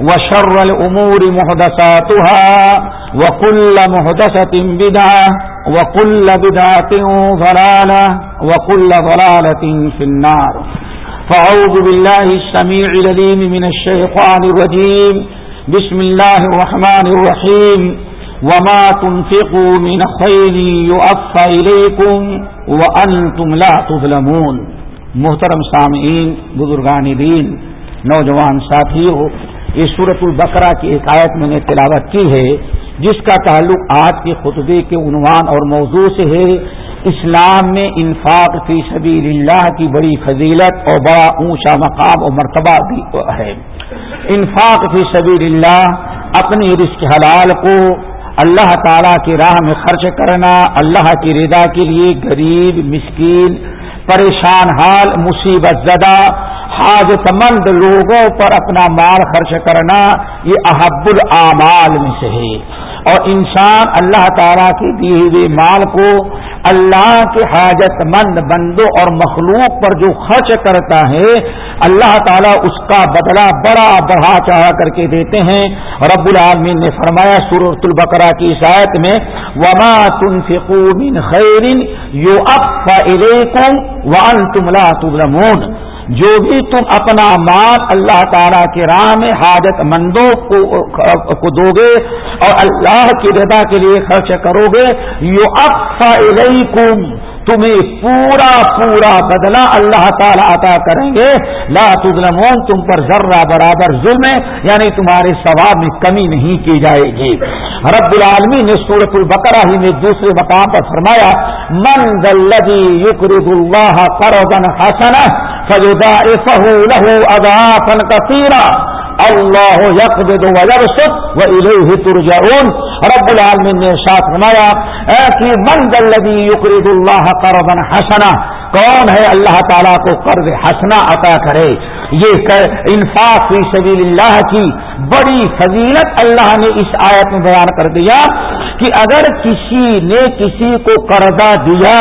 وشر الأمور محدثاتها وكل محدثة بدعة وكل بدعة ضلالة وكل ضلالة في النار. فأعوذ بالله السميع لليم من الشيطان الرجيم. بسم الله الرحمن الرحيم. وما تنفقوا من خير يؤفى إليكم وأنتم لا تظلمون. محترم سامعین، بزرگان دین، نوجوان ساتھیوں یہ صورت البقرہ کی ایک آیت میں نے تلاوت کی ہے، جس کا تعلق آج کے خطبے کے عنوان اور موضوع سے ہے، اسلام میں انفاق فی سبیل اللہ کی بڑی فضیلت اور بڑا اونچا مقام اور مرتبہ بھی ہے۔ انفاق فی سبیل اللہ، اپنی رزق حلال کو اللہ تعالی کی راہ میں خرچ کرنا، اللہ کی رضا کے لیے غریب، مسکین، پریشان حال، مصیبت زدہ حاجت مند لوگوں پر اپنا مال خرچ کرنا، یہ احب العمال میں سے ہے۔ اور انسان اللہ تعالیٰ کے دیے ہوئے مال کو اللہ کے حاجت مند بندوں اور مخلوق پر جو خرچ کرتا ہے، اللہ تعالیٰ اس کا بدلہ بڑا بڑھا چڑھا کر کے دیتے ہیں۔ رب العالمین نے فرمایا سورت البقرہ کی شاید میں، وما تم من خیرن یو اب ون تم لا تظلمون۔ جو بھی تم اپنا مال اللہ تعالیٰ کے راہ میں حاجت مندوں کو دو گے اور اللہ کی رضا کے لیے خرچ کرو گے یو اقفا تمہیں پورا پورا بدلہ اللہ تعالیٰ عطا کریں گے۔ لا تظلمون، تم پر ذرہ برابر ظلم ہے یعنی تمہارے ثواب میں کمی نہیں کی جائے گی۔ رب العالمی نے سورت البقرہ ہی میں دوسرے مقام پر فرمایا، من ذلذی یقرض اللہ قرضا حسنا فیضاعفه له اضعافا كثيرا اللہ یقبض ویبسط والیہ ترجعون۔ رب العالمین نے ساتھ فرمایا کہ من ذلذی یقرض اللہ قرضا حسنا، کون ہے اللہ تعالیٰ کو قرض حسنا عطا کرے؟ یہ انفاق فی سبیل اللہ کی بڑی فضیلت اللہ نے اس آیت میں بیان کر دیا کہ اگر کسی نے کسی کو قرضہ دیا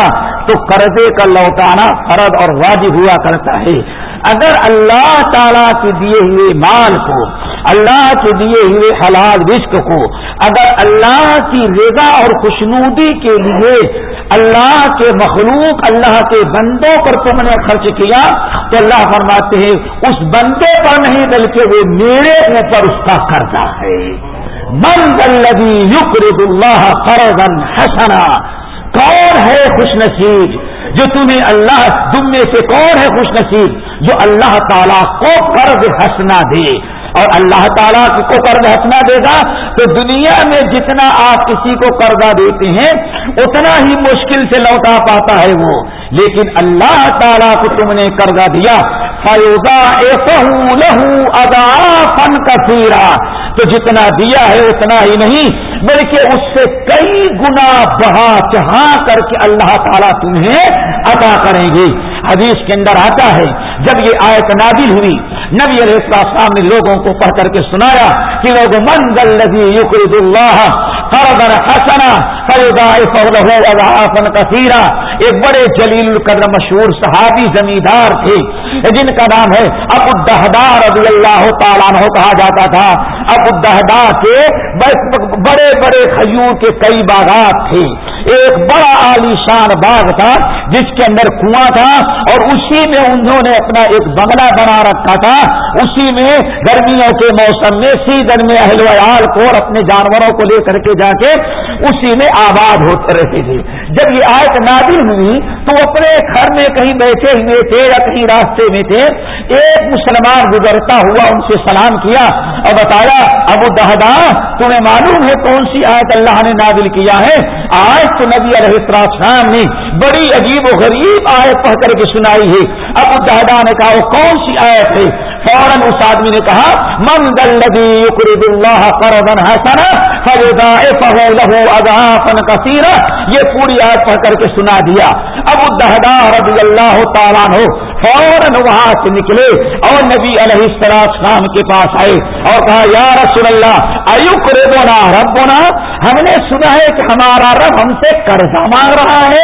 تو قرضے کا لوٹانا فرض اور واجب ہوا کرتا ہے۔ اگر اللہ تعالیٰ کے دیے ہوئے مال کو، اللہ کے دیے ہوئے حلال رزق کو، اگر اللہ کی رضا اور خوشنودی کے لیے اللہ کے مخلوق، اللہ کے بندوں پر تم نے خرچ کیا، تو اللہ فرماتے ہیں، اس بندے پر نہیں بلکہ وہ میرے اوپر اس کا قرضہ ہے۔ من الذي يقرض اللہ قرضا حسنا کون ہے خوش نصیب؟ جو تمہیں اللہ تم میں سے کون ہے خوش نصیب؟ جو اللہ تعالیٰ کو قرض ہنسنا دے۔ اور اللہ تعالیٰ کو قرض ہنسنا دے گا؟ تو دنیا میں جتنا آپ کسی کو قرضہ دیتے ہیں، اتنا ہی مشکل سے لوٹا پاتا ہے وہ۔ لیکن اللہ تعالیٰ کو تم نے قرضہ دیا۔ فیوزا لہو ادا فن کا تو جتنا دیا ہے، اتنا ہی نہیں۔ بلکہ اس سے کئی گنا بہا چڑھا کر کے اللہ تعالیٰ تمہیں عطا کریں گے۔ حدیث کے اندر آتا ہے، جب یہ آیت نادل ہوئی، نبی علیہ السلام نے لوگوں کو پڑھ کر کے سنایا کہ لوگ منگل لگی یقرد اللہ حسنا فن کثیرا۔ ایک بڑے جلیل القدر مشہور صحابی زمیندار تھے، جن کا نام ہے ابو الدہدار رضی اللہ تعالیٰ کہا جاتا تھا۔ ابو الدہدا کے بڑے بڑے کھجور کے کئی باغات تھے۔ ایک بڑا عالیشان باغ تھا جس کے اندر کنواں تھا اور اسی میں انہوں نے اپنا ایک بنگلہ بنا رکھا تھا۔ اسی میں گرمیوں کے موسم میں سیزن میں اہل ویال کو اور اپنے جانوروں کو لے کر کے جا کے اسی میں آباد ہوتے رہتے تھے۔ جب یہ آیت نادل ہوئی تو اپنے گھر میں کہیں بیٹھے ہوئے تھے یا کہیں راستے میں تھے، ایک مسلمان گزرتا ہوا ان سے سلام کیا۔ اور بتایا، ابو دہدا تمہیں معلوم ہے کون سی آیت اللہ نے نادل کیا ہے؟ آج تو نبی علیہ السلام نے بڑی عجیب و غریب آیت پڑھ کر کے سنائی ہے۔ ابو دہدا نے کہا، وہ کون سی آیت ہے؟ فوراً اس آدمی نے کہا، من دلدی یقرب اللہ قرضا حسنا فیضاعفه له اضعافا كثيرا یہ پوری آیت پڑھ کر کے سنا دیا۔ ابو دہدا رضی اللہ تعالیٰ عنہ فوراً وہاں سے نکلے اور نبی علیہ السلام کے پاس آئے اور کہا، یا رسول اللہ ایوک ریبونا ربنا؟ ہم نے سنا ہے کہ ہمارا رب ہم سے قرضہ مانگ رہا ہے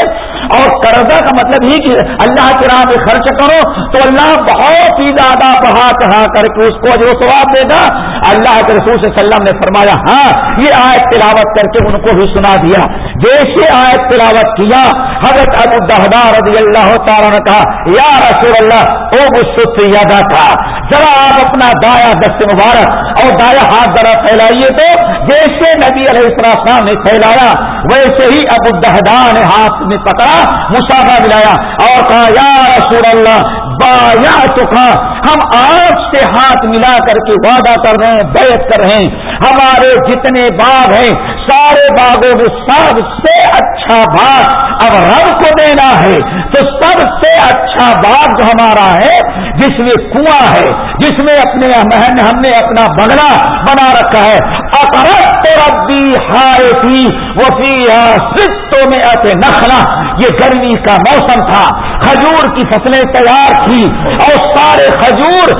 اور قرضہ کا مطلب ہی کہ اللہ کے راہ میں خرچ کرو تو اللہ بہت ہی زیادہ بڑھا چڑھا کر کے اس کو جو سواب دے گا۔ اللہ کے رسول صلی اللہ علیہ وسلم نے فرمایا ہاں یہ آیت تلاوت کر کے ان کو بھی سنا دیا۔ جیسے آیت تلاوت کیا، حضرت ابو دہدار رضی اللہ تعالیٰ نے کہا، یا رسول اللہ، او گسط یادا تھا۔ ذرا آپ اپنا دایا دست مبارک اور دایا ہاتھ ذرا پھیلائیے تو جیسے نبی علیہ السلام نے پھیلایا، ویسے ہی ابو دہدا نے ہاتھ میں پکڑا مسافہ ملایا اور کہا، یا رسول اللہ، بایا چکا ہم آج سے ہاتھ ملا کر کے وعدہ کر رہے ہیں، بیعت کر رہے ہیں۔ ہمارے جتنے باغ ہیں سارے باغوں میں سب سے اچھا باغ اب رب کو دینا ہے، تو سب سے اچھا باغ جو ہمارا ہے، جس میں کنواں ہے، جس میں اپنے ہم نے اپنا بنگلہ بنا رکھا ہے۔ اکرت ربی ہائے تھی وہ میں ایسے نخلا یہ گرمی کا موسم تھا۔ کھجور کی فصلیں تیار تھی اور سارے کھجور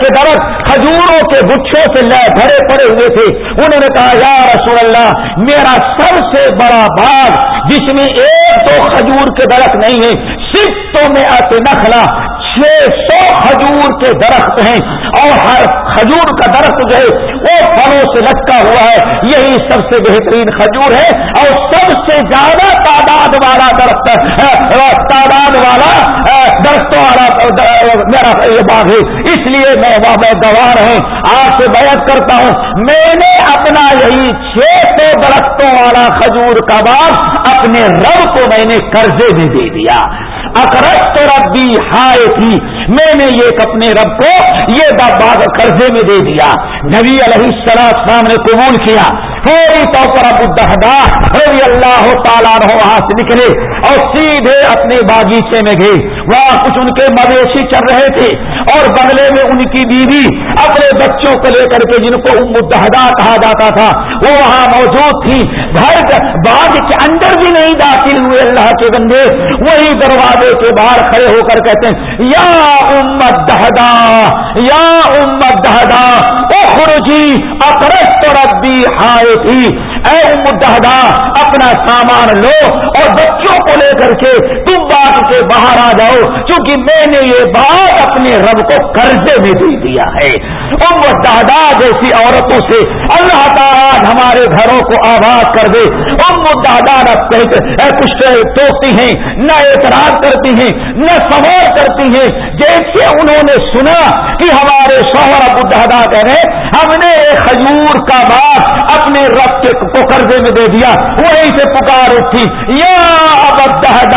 کے درخت کھجوروں کے گچھوں سے لے بھرے پڑے ہوئے تھے۔ انہوں نے کہا، یا رسول اللہ، میرا سب سے بڑا باغ جس میں ایک دو کھجور کے درخت نہیں ہے صرف تو میں آتے نخلا چھ سو کھجور کے درخت ہیں اور ہر کھجور کا درخت جو ہے وہ پھلوں سے لٹکا ہوا ہے۔ یہی سب سے بہترین کھجور ہے اور سب سے زیادہ تعداد والا درخت تعداد والا درختوں والا میرا یہ باغ ہے۔ اس لیے میں میں گوار ہوں آپ سے بیعت کرتا ہوں۔ میں نے اپنا یہی چھ سو درختوں والا کھجور کا باغ اپنے رب کو میں نے قرضے میں دے دیا۔ اکرست ربی ہائے تھی میں نے یہ اپنے رب کو یہ باغ قرضے میں دے دیا۔ نبی علیہ السلام نے قبول کیا۔ فوری طور پر ابو دہدا رضی اللہ تعالیٰ وہاں سے نکلے اور سیدھے اپنے باغیچے میں گئے۔ وہاں کچھ ان کے مویشی چل رہے تھے اور بنگلے میں ان کی بیوی اپنے بچوں کو لے کر کے جن کو ام دہدا کہا جاتا تھا، وہ وہاں موجود تھی۔ گھر باغ کے اندر بھی نہیں داخل ہوئے اللہ کے بندے۔ وہی دروازے کے باہر کھڑے ہو کر کہتے ہیں، یا امت دہدا یا امت دہدا اخرجی اکرست ربی ہائے تھی اے متحدہ، اپنا سامان لو اور بچوں کو لے کر کے تم بات سے باہر آ جاؤ، کیونکہ میں نے یہ بات اپنے رب کو قرضے میں دے دیا ہے۔ ام جیسی عورتوں سے اللہ تعالیٰ ہمارے گھروں کو آباد کر دے۔ ام دادا نہ کچھ ٹوکتی ہیں، نہ اعتراض کرتی ہیں، نہ سوال کرتی ہیں۔ جیسے انہوں نے سنا کہ ہمارے شوہر ابو دادا کہہ رہے ہم نے ایک کھجور کا بات اپنے رب کے کو قرضے میں دے دیا وہی سے پکار اٹھی۔ یا ابدا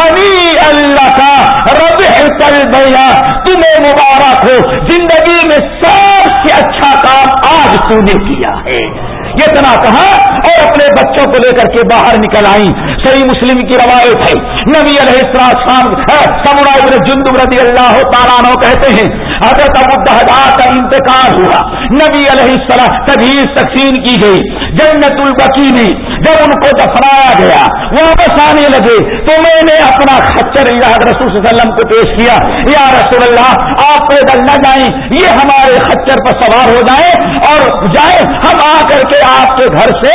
ہمی اللہ کا رب کل بھیا تمہیں مبارک ہو۔ زندگی میں سب سے اچھا کام آج تو نے کیا ہے۔ یہ اتنا کہا اور اپنے بچوں کو لے کر کے باہر نکل آئی صحیح مسلم کی روایت ہے۔ نبی علیہ السلام ہاں، سمرا جندب رضی اللہ تعالیٰ کہتے ہیں، حضرت ابو دہدا کا انتقال ہوا۔ نبی علیہ السلام تجیز تقسیم کی گئی۔ جنت البقی میں جب ان کو دفنایا گیا، واپس آنے لگے، تو میں نے اپنا خچر رسول صلی اللہ علیہ وسلم کو پیش کیا، یا رسول اللہ، آپ پیدل نہ جائیں، یہ ہمارے خچر پر سوار ہو جائیں، اور جائیں، ہم آ کر کے آپ کے گھر سے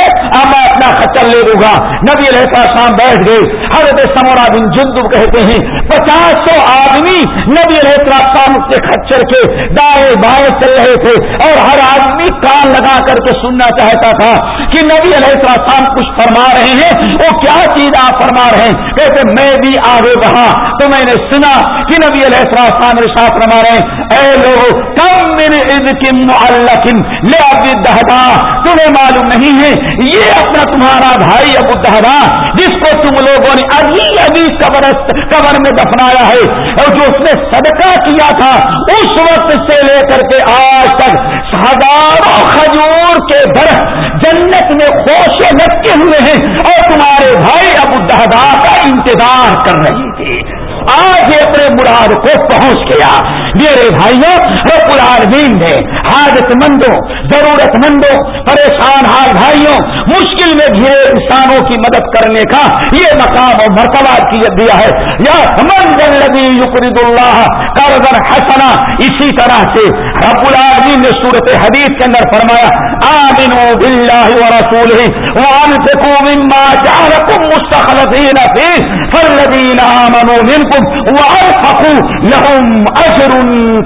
میں اپنا خچر لے لوں گا۔ نبی علیہ السلام بیٹھ گئے۔ حضرت سمورا بن جندب کہتے ہیں، پچاس سو آدمی نبی علیہ السلام کے خچر کے دائیں بائیں چل رہے تھے، اور ہر آدمی کان لگا کر کے سننا چاہتا تھا۔ کہ نبی علیہ السلام کچھ فرما رہے ہیں؟ وہ کیا چیز آپ فرما رہے ہیں؟ کہتے میں بھی آگے بڑھا۔ تو میں نے سنا کہ نبی علیہ السلام نے ساتھ فرما رہے ہیں، اے لوگ کم میرے عز کی معلقن، لے ابھی دہدا تمہیں معلوم نہیں ہے، یہ اپنا تمہارا بھائی ابو دہدا جس کو تم لوگوں نے ابھی ابھی قبر قبر میں دفنایا ہے، اور جو اس نے صدقہ کیا تھا، اس وقت سے لے کر کے آج تک ہزاروں کھجور کے درخت جنت میں خوش لٹکے ہوئے ہیں اور تمہارے بھائی ابو دہدا کا انتظار کر رہی تھی آج یہ اپنے مراد کو پہنچ گیا۔ میرے بھائیوں، رب العالمین نے حاجت مندوں ضرورت مندوں پریشان حال بھائیوں، مشکل میں گھرے انسانوں کی مدد کرنے کا یہ مقام اور مرتبہ دیا ہے۔ یا منزل نبی یقرد اللہ کرزن حسنا، اسی طرح سے رب العالمین نے صورت حدیث کے اندر فرمایا، آمنوا باللہ ورسولہ وانفقوا مما جعلکم مستخلفین فیہ فالذین آمنوا منکم وانفقوا لهم اجر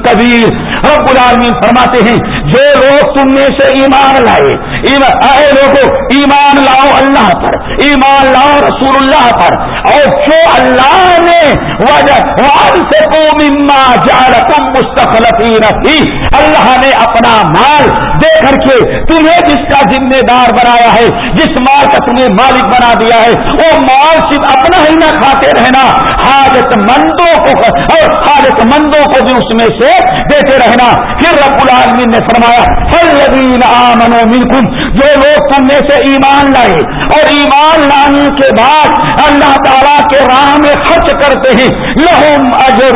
کبیر۔ رب العالمین فرماتے ہیں، جو لوگ تم میں سے ایمان لائے اے لوگوں ایمان لاؤ اللہ پر، ایمان لاؤ رسول اللہ پر، اور جو اللہ نے وجہ سے مما جال تم مستقلفی رکھی اللہ نے اپنا مال دے کر کے تمہیں جس کا ذمہ دار بنایا ہے، جس مال کا تمہیں مالک بنا دیا ہے، وہ مال صرف اپنا ہی نہ کھاتے رہنا حاجت مندوں کو اور حاجت مندوں کو بھی اس میں سے دیتے رہنا۔ پھر رب العالمین نے فرمایا فل آمن منکم جو لوگ تم میں سے ایمان لائے اور ایمان لانے کے بعد اللہ تعالیٰ کے راہ میں خرچ کرتے ہیں لہم اجر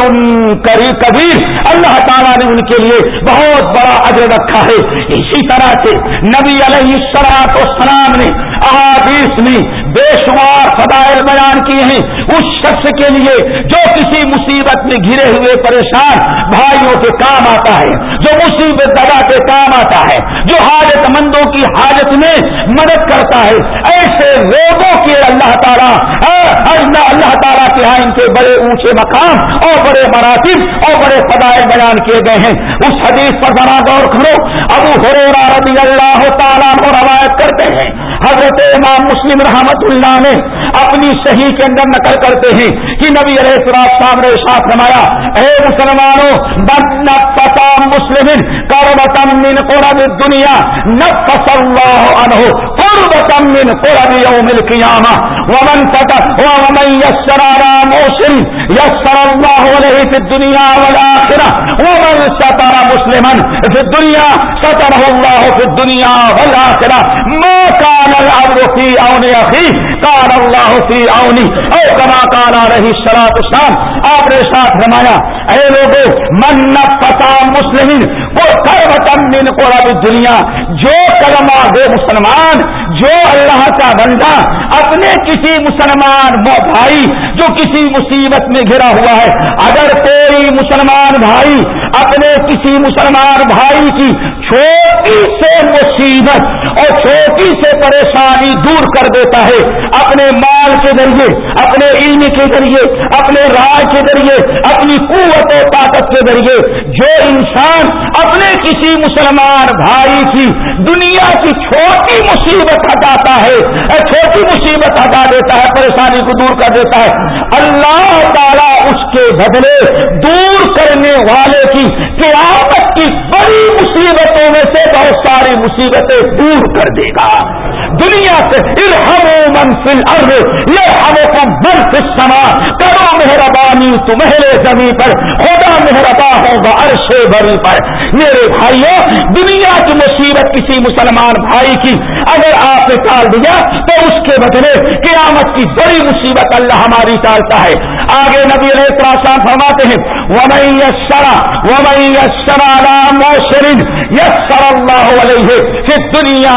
کبیر۔ اللہ تعالیٰ نے ان کے لیے بہت بڑا اجر رکھا ہے۔ اسی طرح سے نبی علیہ السلاط سلام نے احادیث میں بے شمار فضائل بیان کیے ہیں اس شخص کے لیے جو کسی مصیبت میں گرے ہوئے پریشان بھائیوں کے کام آتا ہے، جو مصیبت دبا کے کام آتا ہے، جو حاجت مندوں کی حاجت میں مدد کرتا ہے۔ ایسے لوگوں کے اللہ تعالیٰ ہاں، اللہ تعالیٰ کے یہاں ان کے بڑے اونچے مقام اور بڑے مراتب اور بڑے فضائل بیان کیے گئے ہیں۔ اس حدیث پر بنا غور کرو، ابو حرورا رضی اللہ تعالیٰ کو روایت کرتے ہیں حضرت امام مسلم رحمت اللہ نے اپنی صحیح کے اندر نقل کرتے ہیں کہ نبی علیہ السلام صاحب نے ساتھ رمایا اے مسلمانوں بن پتا مسلم کربتم من قرب دنیا نفس اللہ عنہ قربتم من قرب یوم القیامہ، ومن فتح ومن یسر على موسم، یسر اللہ علیہ فی الدنیا والآخرہ، ومن ستر مسلما فی الدنیا، سترہ اللہ فی الدنیا والآخرہ۔ ما کان فی اونی اخی کان اللہ فی اونی او کما کانا رہی شراب شام آپ نے ساتھ رمایا اے لوگوں من پتا مسلم کو کر من کو دنیا۔ جو کلمہ دے مسلمان، جو اللہ کا بندہ اپنے کسی مسلمان بھائی جو کسی مصیبت میں گھرا ہوا ہے، اگر کوئی مسلمان بھائی اپنے کسی مسلمان بھائی کی چھوٹی سے مصیبت اور چھوٹی سے پریشانی دور کر دیتا ہے، اپنے مال کے ذریعے، اپنے علم کے ذریعے، اپنے رائے کے ذریعے، اپنی قوت و طاقت کے ذریعے، جو انسان اپنے کسی مسلمان بھائی کی دنیا کی چھوٹی مصیبت ہٹاتا ہے چھوٹی مصیبت ہٹا دیتا ہے، پریشانی کو دور کر دیتا ہے۔ اللہ تعالیٰ اس کے بدلے دور کرنے والے کی قیامت کی بڑی مصیبتوں میں سے بہت ساری مصیبتیں دور کر دے گا۔ دنیا سے ارحم منفل ارد یہ ہمیں کو منفل سما کرو مہربانی تمہرے زمین پر، خدا مہربا ہوگا عرش بری پر۔ میرے بھائیوں دنیا کی مصیبت کسی مسلمان بھائی کی اگر آپ نے ٹال دیا، تو اس کے بدلے قیامت کی بڑی مصیبت اللہ ہماری ٹالتا ہے۔ آگے نبی علیہ السلام فرماتے ہیں، ومن یسرا ومن یسرا على موشرین یسر اللہ علیہ فی الدنیا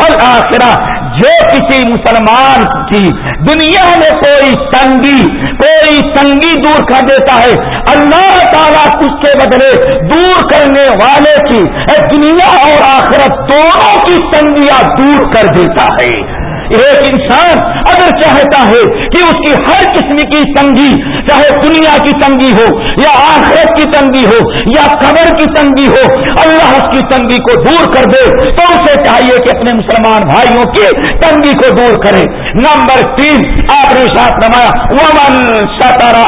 والآخرہ جو کسی مسلمان کی دنیا میں کوئی تنگی کوئی تنگی دور کر دیتا ہے، اللہ تعالیٰ اس کے بدلے دور کرنے والے کی دنیا اور آخرت دونوں کی تنگیاں دور کر دیتا ہے۔ ایک انسان اگر چاہتا ہے کہ اس کی ہر قسم کی تنگی، چاہے دنیا کی تنگی ہو، یا آخرت کی تنگی ہو، یا قبر کی تنگی ہو، اللہ اس کی تنگی کو دور کر دے، تو اسے چاہیے کہ اپنے مسلمان بھائیوں کی تنگی کو دور کرے۔ نمبر تین، آپ نے ساتھ نمایا ومن ستارا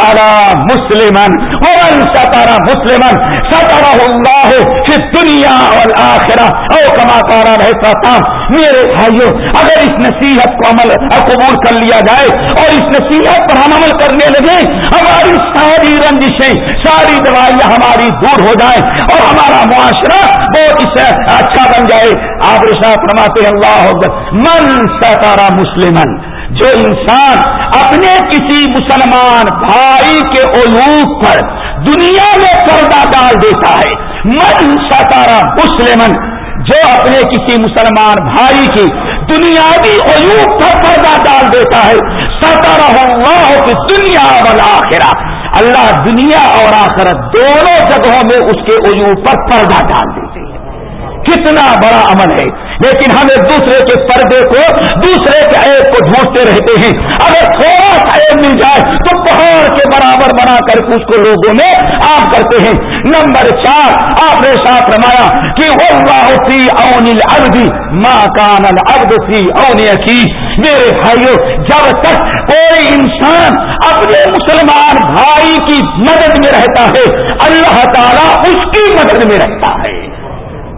مسلمن ومن ستارا مسلمن ستارا اللہ پھر دنیا اور آخرا او کما کارا رہتا تھا میرے بھائیوں اگر اس نصیحت کو عمل قبول کر لیا جائے اور اس نصیحت پر ہم عمل کرنے لگے، ہماری ساری رنجشیں، ساری دوائیاں ہماری دور ہو جائیں اور ہمارا معاشرہ بہت اس سے اچھا بن جائے۔ آپ رشا فرماتے اللہ من ستارا مسلمن جو انسان اپنے کسی مسلمان بھائی کے علوق پر دنیا میں پردہ ڈال دیتا ہے، من ستارا مسلمن جو اپنے کسی مسلمان بھائی کی دنیاوی عیوب پر پردہ ڈال دیتا ہے ستارہ اللہ کی دنیا والا آخرا اللہ دنیا اور آخرت دونوں جگہوں میں اس کے عیوب پر پردہ ڈال دیتے ہیں۔ کتنا بڑا عمل ہے۔ لیکن ہم ایک دوسرے کے پردے کو، دوسرے کے عیب کو ڈھونڈتے رہتے ہیں۔ اگر تھوڑا سا عیب مل جائے تو پہاڑ کے برابر بنا کر اس کو لوگوں میں عام کرتے ہیں۔ نمبر چار، آپ نے ساتھ رمایا کہ اون الگ ماں کان الگ سی اون کی میرے بھائیوں جب تک کوئی انسان اپنے مسلمان بھائی کی مدد میں رہتا ہے، اللہ تعالیٰ اس کی مدد میں رہتا ہے۔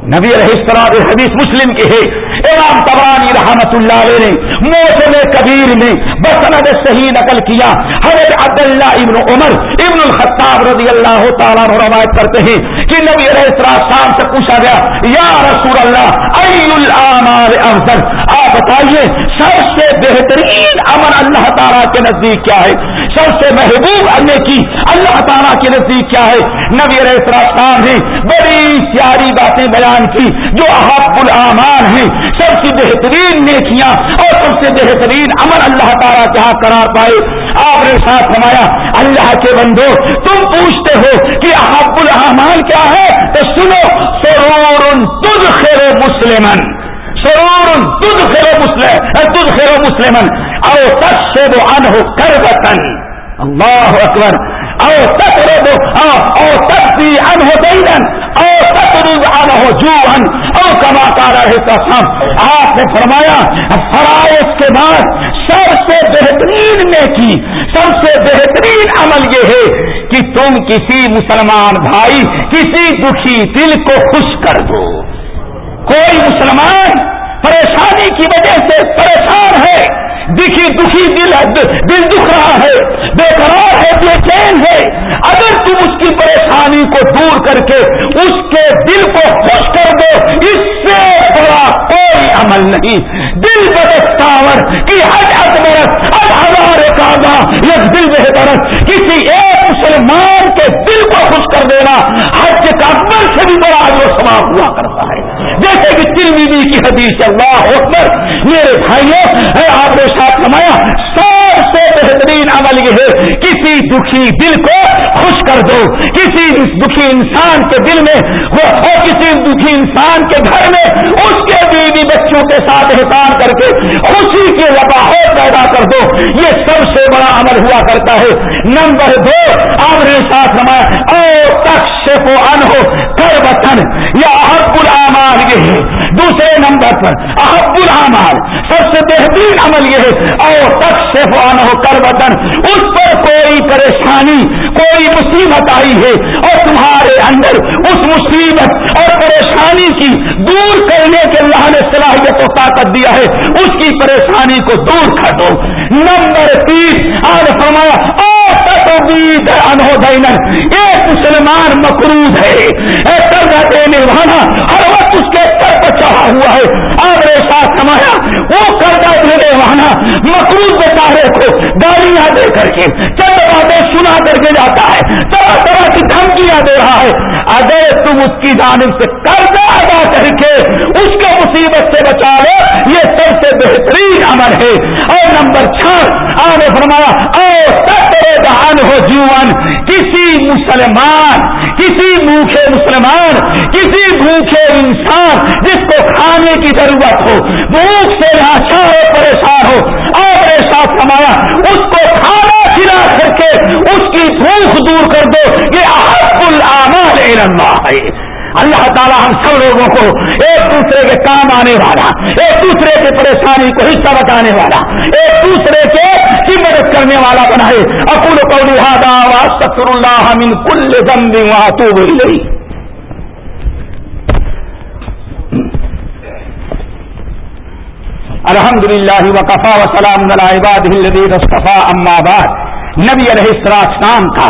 نبی السلام حدیث مسلم کی ہے۔ امام تبانی رحمت اللہ علیہ نے موسم کبیر میں بسند صحیح نقل کیا۔ حضرت عبداللہ ابن عمر ابن الخطاب رضی اللہ تعالیٰ روایت کرتے ہیں کہ نبی علیہ السلام سے پوچھا گیا، یا رسول اللہ ای العمال افضل آپ بتائیے، سب سے بہترین عمل اللہ تعالیٰ کے نزدیک کیا ہے؟ سب سے محبوب اللہ کی اللہ تعالیٰ کے نزدیک کیا ہے؟ نبی علیہ السلام نے بڑی پیاری باتیں بیان کی جو احب الامان ہیں۔ سب سے بہترین نیکیاں اور سب سے بہترین عمل اللہ تعالیٰ کے ہاں قرار پائے۔ آپ نے ساتھ فرمایا، اللہ کے بندو، تم پوچھتے ہو کہ احب الحمان کیا ہے؟ تو سنو، سرور تج خیر مسلمن سرور تج خیر مسلم تج خیر مسلمن او تک سے وہ اللہ اکبر۔ او تک رو او تک ان ہو دن او جو او کما کارا رہتا آپ نے فرمایا، فرائض کے بعد سب سے بہترین میں کی، سب سے بہترین عمل یہ ہے کہ تم کسی مسلمان بھائی، کسی دکھی دل کو خوش کر دو۔ کوئی مسلمان پریشانی کی وجہ سے پریشان ہے دکھی دکھی دل دل دکھ رہا ہے بے قرار ہے، بے چین ہے۔ اگر تم اس کی پریشانی کو دور کر کے اس کے دل کو خوش کر دو، اس سے بڑا کوئی عمل نہیں۔ دل برس کی حج ادبرس ہر ہزار کاغا یہ دل بہتر کسی ایک مسلمان کے دل کو خوش کر دینا، حج کا اکبر سے بھی بڑا جو سماپ ہوا کرتا ہے۔ جیسے کہ ترمیدی کی حدیث اللہ اکبر۔ میرے بھائیوں آپ نے ساتھ کمایا سب سے بہترین عمل یہ ہے، کسی دکھی دل کو خوش کر دو۔ کسی دکھی انسان کے دل میں اور کسی دکھی انسان کے گھر میں اس کے بیوی بچوں کے ساتھ احسان کر کے خوشی کے لباحت پیدا کر دو۔ یہ سب سے بڑا عمل ہوا کرتا ہے۔ نمبر دو، آپ نے ساتھ کمایا او تک شیف و ان ہو کر وطن، یا حق العمان یہ ہے دوسرے نمبر پر احب العمال سب سے بہترین عمل یہ ہے، اور تک سے فوان ہو کر وطن، اس پر کوئی پریشانی، کوئی مصیبت آئی ہے۔ اور تمہارے اندر اس مصیبت اور پریشانی کی دور کرنے کے اللہ نے صلاحیت و طاقت دیا ہے۔ اس کی پریشانی کو دور کر دو۔ نمبر تیس آج فرمایا انہو دینن ایک مسلمان مقروض ہے۔ قرضہ دینے والا ہر وقت اس کے سر پر چڑھا ہوا ہے۔ آپ نے ساتھ سمایا وہ قرضہ دینے والا مقروض بیچارے کو گالیاں دے کر کے، چند باتیں سنا کر کے جاتا ہے۔ طرح طرح کی دھمکیاں دے رہا ہے۔ اگر تم اس کی جانب سے قرضہ ادا کر کے اس کے مصیبت سے بچا لو، یہ سب سے بہترین ایمان ہے۔ اور نمبر چھ آپ نے فرمایا او دہان ہو جیون، کسی مسلمان، کسی بھوکے مسلمان، کسی بھوکے انسان جس کو کھانے کی ضرورت ہو، بھوک سے لاچار ہو پریشان ہو اور ایسا اس کو کھانا کھلا کر کے اس کی بھوک دور کر دو، یہ احب العمال اللہ ہے۔ اللہ تعالیٰ ہم سب لوگوں کو ایک دوسرے کے کام آنے والا، ایک دوسرے کی پریشانی کو حصہ بتانے والا، ایک دوسرے کے کی مدد کرنے والا بنائے۔ اکول کو لہٰذا سکر اللہ من کل زمبی وہاں تو گئی الحمد للہ وقفا وسلام عباد اما بعد۔ نبی علیہ السلام کا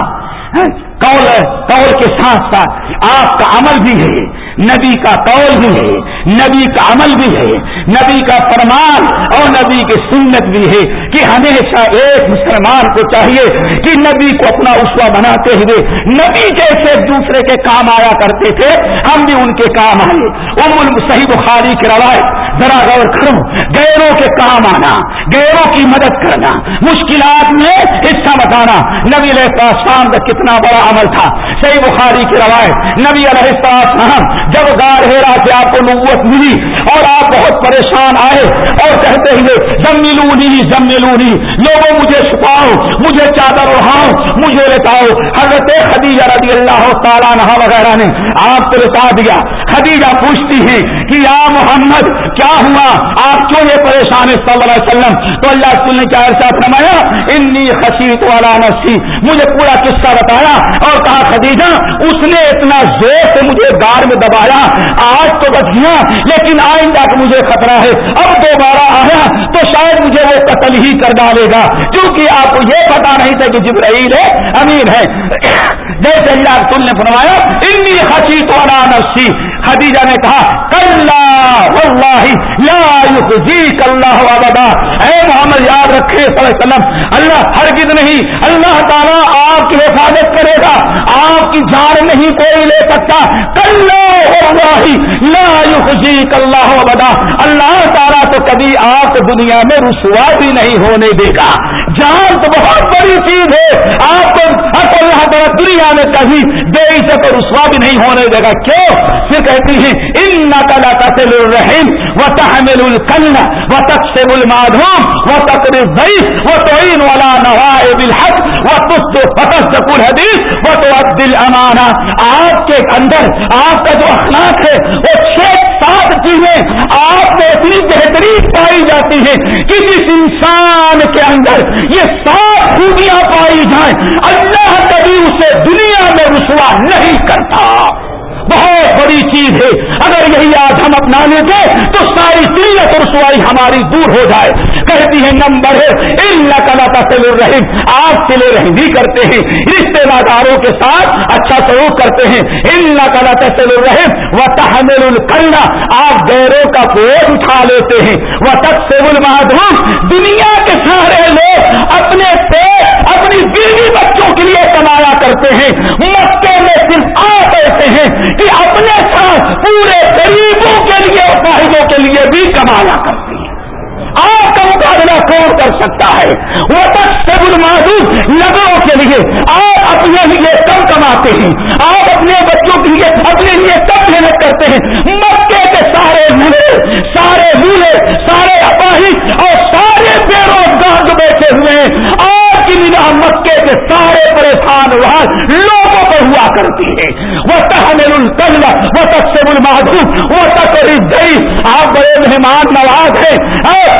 قول قول کے ساتھ ساتھ آپ کا عمل بھی ہے، نبی کا قول بھی ہے۔ نبی کا عمل بھی ہے، نبی کا فرمان اور نبی کی سنت بھی ہے کہ ہمیشہ ایک مسلمان کو چاہیے کہ نبی کو اپنا اسوا بناتے ہوئے نبی جیسے دوسرے کے کام آیا کرتے تھے، ہم بھی ان کے کام آئے۔ ام صحیح بخاری کی روایت، ذرا غور کرو گیروں کے کام آنا گیروں کی مدد کرنا، مشکلات میں حصہ بتانا نبی علیہ السلام کا کتنا بڑا عمل تھا۔ صحیح بخاری کی روایت، نبی علیہ السلام جب گار ہیرا سے آپ کو نوت ملی اور آپ بہت پریشان آئے اور کہتے ہوئے، زملونی زملونی، لوگوں مجھے چھپاؤ، مجھے چادر اڑاؤ مجھے لٹاؤ۔ حضرت خدیجہ رضی اللہ تعالیٰ نہا وغیرہ نے آپ کو لٹا دیا۔ خدیجہ پوچھتی ہے کہ یا محمد، کیا ہوا؟ آپ کیوں یہ پریشان صلی اللہ علیہ وسلم۔ تو اللہ رسول نے کیا عرصہ فرمایا؟ انی خشیت والا نسی مجھے پورا قصہ بتایا اور کہا، خدیجہ، اس نے اتنا زور سے مجھے گار میں دبایا۔ آج تو بچ گیا، لیکن آئندہ کہ مجھے خطرہ ہے۔ اب دوبارہ آیا تو شاید مجھے وہ قتل ہی کر ڈالے گا۔ کیونکہ آپ کو یہ پتا نہیں تھا کہ جبرائیل ہے، امیر ہے۔ جیسے اللہ رسول نے فرمایا انی خشیت والا نسی خدیجہ نے کہا کل اللہ ابدا. اے محمد، یاد رکھے صلی اللہ علیہ وسلم، اللہ ہرگز نہیں، اللہ تعالیٰ آپ کی حفاظت کرے گا، آپ کی جان نہیں کوئی لے سکتا۔ کل لا يخزيك اللہ ابدا۔ اللہ تعالیٰ تو کبھی آپ دنیا میں رسوا بھی نہیں ہونے دے گا۔ جان تو بہت بڑی چیز ہے۔ آپ کو اللہ تعالیٰ دنیا میں کبھی بے عزت اور رسوا بھی نہیں ہونے دے گا۔ کیوں؟ پھر کہتی ہیں ان نقل تصل الرحیم و تحمل القل و تقسم المادھوم و تقر الضعیف و تعین ولا نوائب الحق و تصدق الحدیث و تؤدي الامانہ آپ کے اندر، آپ کا جو اخلاق ہے، وہ چھ سات چیزیں آپ میں اتنی بہترین پائی جاتی ہیں کہ جس انسان کے اندر یہ سات خوبیاں پائی جائیں، اللہ کبھی اسے دنیا میں رسوا نہیں کرتا۔ بہت بڑی چیز ہے۔ اگر یہی آج ہم اپنا لیتے تو ساری سیت اور سوائی ہماری دور ہو جائے۔ کہتی ہے، نمبر ہے ان نقلا الرحیم۔ آپ سلے رحمی کرتے ہیں، رشتے داروں کے ساتھ اچھا سلوک کرتے ہیں۔ ان نقلا تل الرحیم۔ و تحمل القلہ آپ گیروں کا بوجھ اٹھا لیتے ہیں۔ وہ تقسیم المادھوم دنیا کے سارے لوگ اپنے پیٹ، اپنی بیوی بچوں کے لیے کمایا کرتے ہیں۔ مکے میں صرف آپ ایسے ہیں۔ کہ اپنے ساتھ پورے غریبوں کے لیے اور فائدوں کے لیے بھی کمایا کرتی ہے۔ آپ کا مقابلہ کون کر سکتا ہے؟ وہ تک سب معذور نگروں کے لیے آپ اپنے لیے کم کماتے ہیں۔ آپ اپنے بچوں کے لیے اپنے لیے کم محنت کرتے ہیں۔ مکے کے سارے ملے سارے مولے، سارے اپاہی اور سارے بے روزگار جو بیٹھے ہوئے ہیں آپ کی مکے کے سارے پریشان لوگوں پر ہوا کرتی ہے وہ تحمل القل وہ تقسیم المعدوم وہ تقریب گئی آپ بڑے مہمان نواز ہیں۔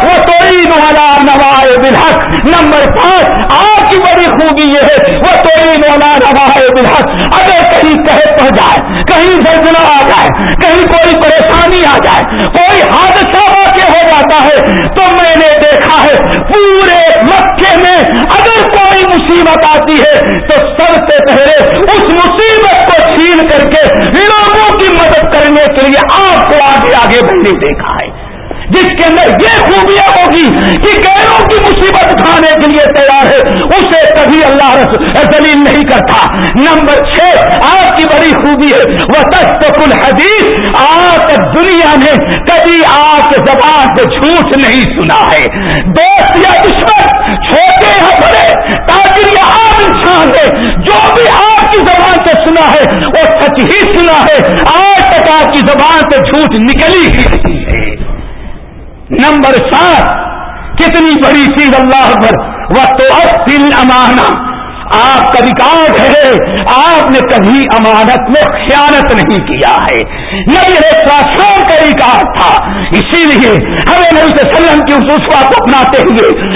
وہ توڑی والا نوائے بلحق نمبر پانچ، آپ کی بڑی خوبی یہ ہے، وہ توڑی والا نوائے بلحق اگر کہیں کہے پڑ جائے، کہیں زلزلہ آ جائے، کہیں کوئی پریشانی آ جائے، کوئی حادثہ واقع ہو جاتا ہے، تو میں نے دیکھا ہے، پورے مکے میں اگر کوئی مصیبت آتی ہے تو سب سے پہلے اس مصیبت کو چھین کر کے لوگوں کی مدد کرنے کے لیے آپ کو آگے آگے بڑھنے دیکھا ہے جس کے اندر یہ خوبیاں ہوگی کہ غیروں کی مصیبت اٹھانے کے لیے تیار ہے، اسے کبھی اللہ دلیل نہیں کرتا۔ نمبر چھ، آپ کی بڑی خوبی ہے۔ وہ کل حدیث آج تک دنیا میں کبھی آپ کے زبان سے جھوٹ نہیں سنا ہے۔ دوست یا دشمن، چھوٹے یا بڑے تاکہ یہ عام انسان ہے، جو بھی آپ کی زبان سے سنا ہے، وہ سچ ہی سنا ہے۔ آج تک آپ کی زبان سے جھوٹ نکلی ہی نہیں ہے۔ نمبر سات کتنی بڑی چیز اللہ پر وہ تو امانہ آپ کا ریکارڈ ہے، آپ نے کبھی امانت میں خیانت نہیں کیا ہے۔ نبی شام کا ریکارڈ تھا۔ اسی لیے ہمیں نبی سے سلم کی اسوا کو اپناتے ہوئے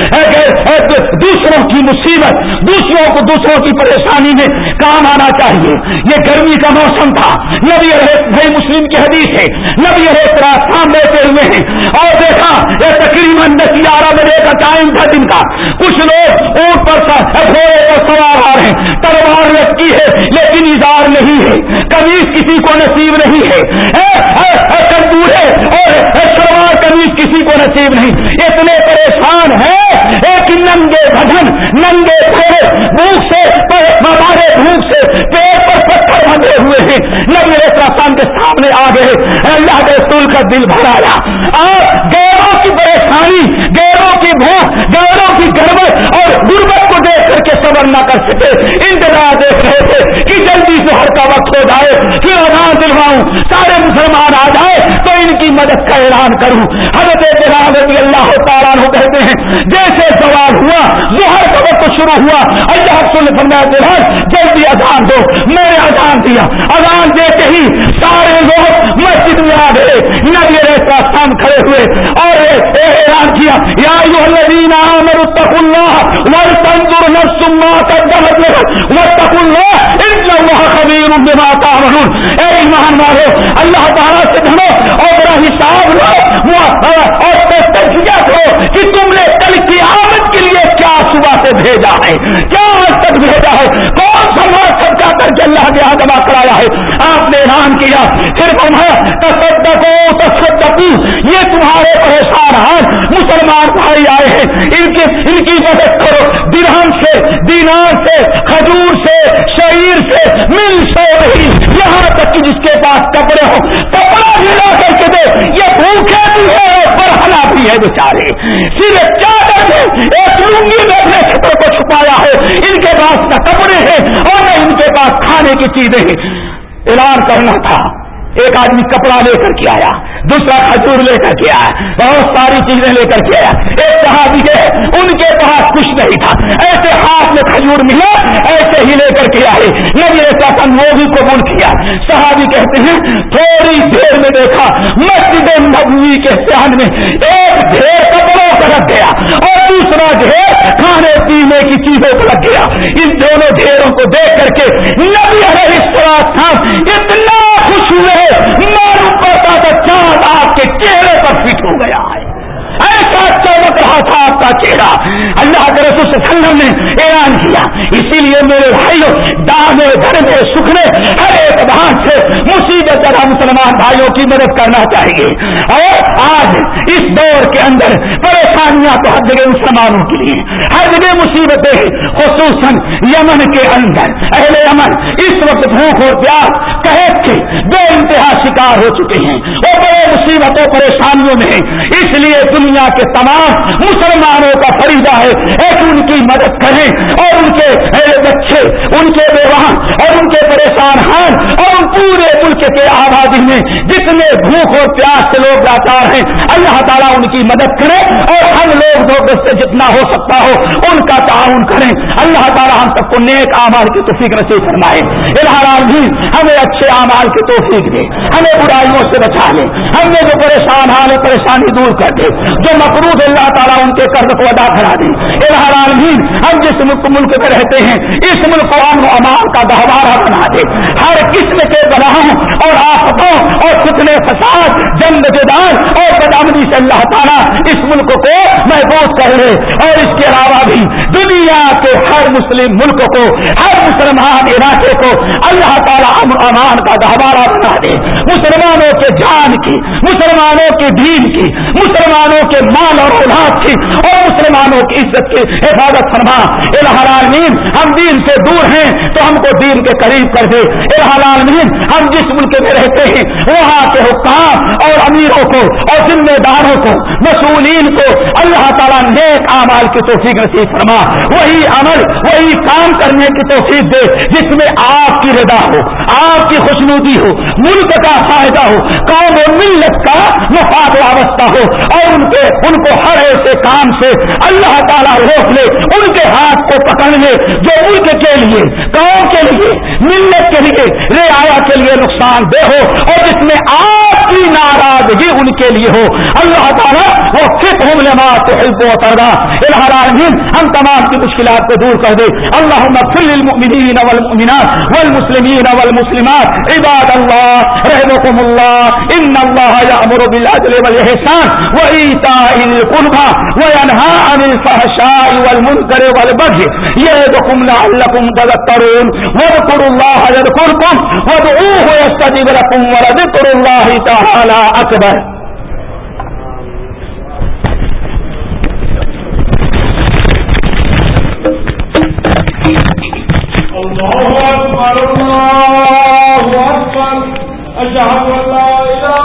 دوسروں کی مصیبت، دوسروں کو دوسروں کی پریشانی میں کام آنا چاہیے۔ یہ گرمی کا موسم تھا۔ نبی بھائی مسلم کی حدیث ہے۔ نبی شام لیتے ہوئے ہیں۔ اور دیکھا، یہ تقریباً دس گیارہ بجے کا ٹائم تھا دن کا۔ کچھ لوگ اونٹ پر گھوڑے پر سوار آ رہے ہیں تلوار لٹکی ہے، لیکن اظہار نہیں ہے۔ کمیز کسی کو نصیب نہیں ہے۔ بوڑھے اور سلوار کمیز کسی کو نصیب نہیں۔ اتنے پریشان ہیں، ایک ننگے بدن ننگے پیر بھوک سے ہمارے بھوک سے پیٹ پر پتھر بندے ہوئے ہیں۔ نبی رسان کے سامنے آ گئے۔ اللہ کے رسول کا دل بھرایا آپ گیروں کی پریشانی، گیروں کی بھوک، گیروں کی گڑبڑ اور غربت کو دیکھ کر کے صبر نہ کر سکے انتظار دیکھ رہے تھے کہ جلدی سے ہر کا وقت ہو جائے۔ پھر اذان دلواؤں، سارے مسلمان آ جائے تو ان کی مدد کا اعلان کروں۔ حضرت رضی اللہ تعالیٰ کہتے ہیں، جیسے سوال ہوا، ظہر کا وقت شروع ہوا، اللہ سن فرمایا جلدی اذان دو۔ میں نے اذان دیا۔ اذان دیتے ہی سارے لوگ مسجد میں آ گئے۔ نبی ریسا سام کھڑے ہوئے اور اعلان کیا، یا الذین آمنوا اتقوا اللہ، ولتنظر نفس ما ایمان والو، اللہ تعالیٰ سے دھنو اور بڑا حساب لو اور کہ تم نے کل کی آمد کے لیے کیا صبح سے بھیجا ہے، کیا آج تک بھیجا ہے، کون سا مال خرچہ کر کے اللہ کے یہاں جمع کرایا ہے؟ آپ نے اعلان کیا، پھر فرمایا، تصدقو تصدقو، یہ تمہارے پریشان حال مسلمان بھائی آئے ہیں، ان کی ان کی مدد کرو۔ درہم سے، دینار سے، کھجور سے، شعیر سے، مل سے نہیں. یہاں تک کہ جس کے پاس کپڑے ہو کپڑا بھی لا کر کے دے. یہ بھوکے بھی ہے برہنا بھی ہے بیچارے. صرف چادر میں ایک لنگی میں اپنے چھپڑ کو چھپایا ہے. ان کے پاس نہ کپڑے ہیں اور نہ ان کے پاس کھانے کی چیزیں ہیں. اعلان کرنا تھا ایک آدمی کپڑا لے کر کے آیا، دوسرا کھجور لے کر کے آیا، بہت ساری چیزیں لے کر کے آیا۔ ایک صحابی ہے، ان کے پاس کچھ نہیں تھا۔ ایسے ہاتھ میں کھجور ملا ایسے ہی لے کر کے آئے۔ نبی شاسن وہ بھی قبول کیا۔ صحابی کہتے ہیں، تھوڑی دیر میں دیکھا، مسجد نبوی کے سہن میں ایک ڈھیر کپڑوں کا رکھ گیا اور دوسرا ڈھیر کھانے پینے کی چیزوں کو رکھ گیا۔ ان دونوں ڈھیروں کو دیکھ کر کے نبی علیہ السلام اتنا خوش ہوئے معلوم پڑتا تھا چاند آپ کے چہرے پر فٹ ہو گیا ہے۔ ایسا چمک رہا تھا آپ کا چہرہ۔ اللہ کے رسول صلی اللہ علیہ وسلم نے اعلان کیا۔ اسی لیے میرے بھائیوں ڈانے گھر میں سکھنے ہر ایک سے مصیبت ذرا مسلمان بھائیوں کی مدد کرنا چاہیے۔ اور آج اس دور کے اندر پریشانیاں تو ہر جگہ مسلمانوں کے لیے۔ ہر جگہ مصیبتیں، خصوصاً یمن کے اندر۔ اہل یمن، اس وقت بھوک اور پیاس قحط کے بے انتہا شکار ہو چکے ہیں وہ بڑے مصیبتوں، پریشانیوں میں۔ ہیں اس لیے دنیا کے تمام مسلمانوں کا فریضہ ہے، ایک ان کی مدد کریں اور ان کے بچے، ان کے بیوان اور ان کے پریشان ہان اور ان پورے ملک کے آبادی میں جتنے بھوک اور پیاس سے لوگ لاچار ہیں اللہ تعالیٰ ان کی مدد کرے اور ہم لوگ دو سے جتنا ہو سکتا ہو، ان کا تعاون کریں۔ اللہ تعالیٰ ہم سب کو نیک آمار کی توفیق نصیب فرمائے۔ الحال بھی ہمیں اچھے اعمال کی توفیق دے، ہمیں برائیوں سے بچا لے۔ ہم نے جو پریشان حال پریشانی دور کر دے۔ جو مقروض اللہ تعالیٰ ان کے قرض کو ادا کرا دے۔ العالمین ہم جس ملک ملک میں رہتے ہیں، اس ملک کو امن و امان کا گہوارہ بنا دے۔ ہر قسم کے گناہوں اور آفتوں اور فتنے، فساد، جنگ جدان اور بدامنی سے اللہ تعالیٰ اس ملک کو محفوظ کر لے۔ اور اس کے علاوہ بھی دنیا کے ہر مسلم ملک کو، ہر مسلمان علاقے کو اللہ تعالیٰ امن امان کا گہوارہ بنا دے۔ مسلمانوں کے جان کی مسلمانوں کے دین کی، مسلمانوں کے مال اور اولاد کی اور مسلمانوں کی عزت کی حفاظت فرما۔ العالمین، ہم دین سے دور ہیں تو ہم کو دین کے قریب کر دے۔ العالمین، ہم جس ملک میں رہتے ہیں، وہاں کے حکام اور امیروں کو اور ذمہ داروں کو، مسئولین کو اللہ تعالیٰ نیک اعمال کی توفیق نصیب فرما۔ وہی عمل، وہی کام کرنے کی توفیق دے، جس میں آپ کی رضا ہو، آپ کی خوشنودی ہو، ملک کا فائدہ ہو، قوم و ملت کا مفاد وابستہ ہو اور ان کے ان کو ہر ایسے کام سے اللہ تعالیٰ روک لے، ان کے ہاتھ کو پکڑ لے، جو ملک کے لیے قوم کے لیے، ملت کے لیے، رعایا کے لیے نقصان دہ ہو اور جس میں آپ کی ناراضگی ان کے لیے ہو۔ اللہ تعالیٰ وہ فٹ ہوں لما تو حلف و تردا ہم تمام کی مشکلات کو دور کر دے۔ اللہ مغفر للمؤمنین والمؤمنات والمسلمین والمسلمات۔ عباد اللہ رحمكم اللہ، ان اللہ یامر بالعدل والاحسان وایتاء القربى وینهى عن الفحشاء والمنکر والبغي یعظکم لعلکم تذکرون واذکروا اللہ یذکرکم وادعوه یستجب لكم ولذکر اللہ تعالی اکبر الله أكبر الله